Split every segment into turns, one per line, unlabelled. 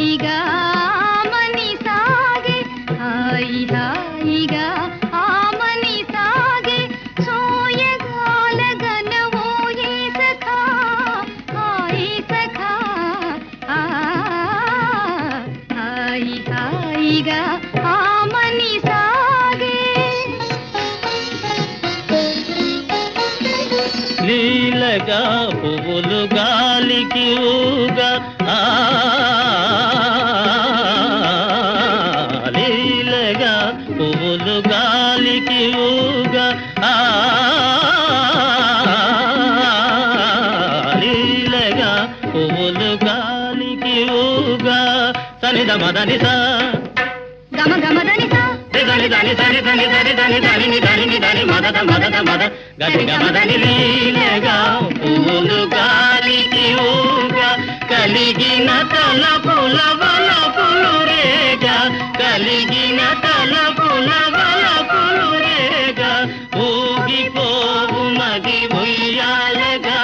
హాయిగా మని సాగే హాయి హాయిగా ఆ మని సాగే సోయగాలగన ఓయే సఖా హాయి సఖా హాయి హాయిగా ఆ మని సాగే.
నీలగా పువ్వులు గాలికి ఊగా ఆ పువ్వులు గాలికి ఊగా లీలగా పువ్వులు గాలికి ఊగా సనిద మదని సా.
గమ గమదని సా.
దని దని దని దని దని దని దని ని దని ని దని మదద మదద మద గది గమదని లీలగా పువ్వులు గాలికి ఊగా. కలిగిన తలపుల వలపులు మది ఉయ్యాలగా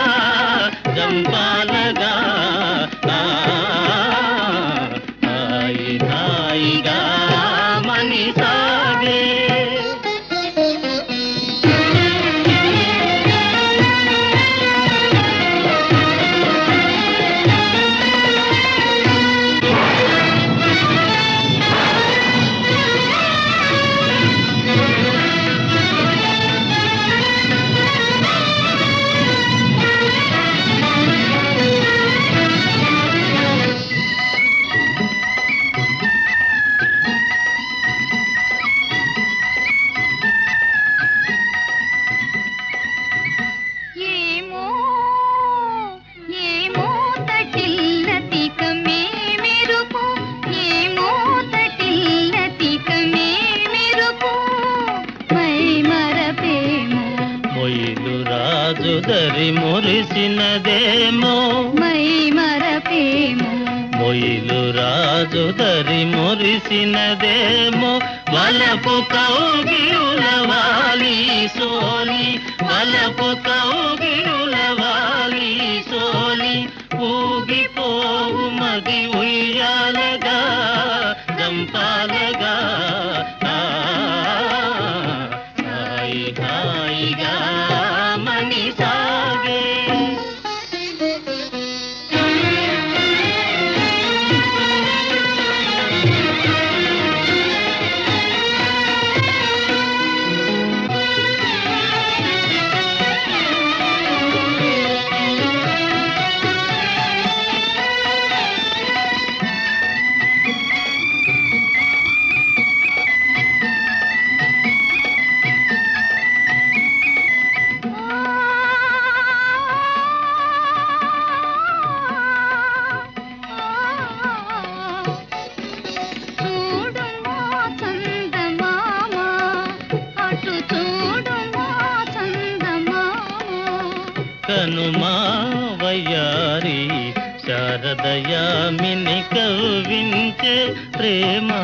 జంపాలగా రాజు దరి మురిసినదేమో.
మై మరపేమో.
మొయిలు రాజు దరి మురిసినదేమో. వలపు కౌగిరుల వాలి సోలి వలపు కౌగిరుల వాలి సోలి. ఊగిపోవు మది ఉయ్యాలగా దంపాలగా ఆ, హాయి హాయిగా కనుమా వయ్యారి శారదయామిని కవ్వించే ప్రేమా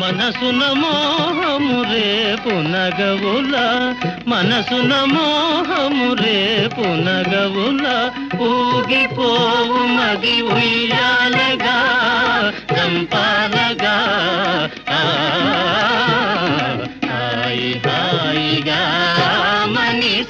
మనసున మోహము రేపు నగవుల. మనసున మోహము రేపు నగవుల. ఊగిపోవు మది ఉయ్యాలగా చంపాలగా. హాయి హాయిగా మని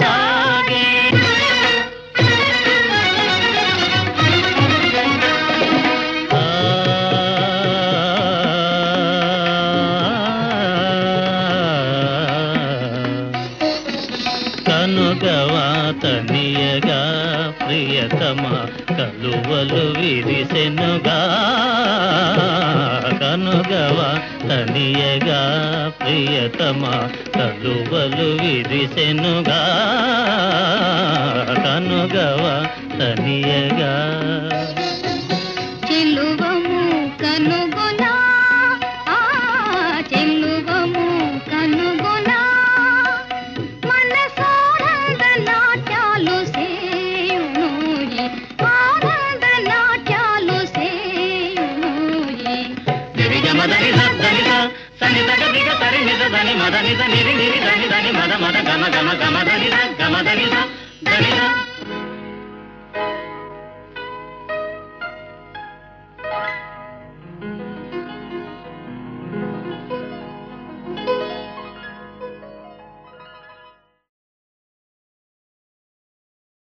ప్రియతమ కలువలు విరిసెనుగా కనుగవా తనియగా ప్రియతమ కలువలు విరిసెనుగా కనుగవా తనియగా.
చెలువము కనుగ
దని దగ దిగ సరి నిద దని మద నిద నిరి నిరి దని దని మద మద గమ గమ గమ దని ద గమ దని ద దని ద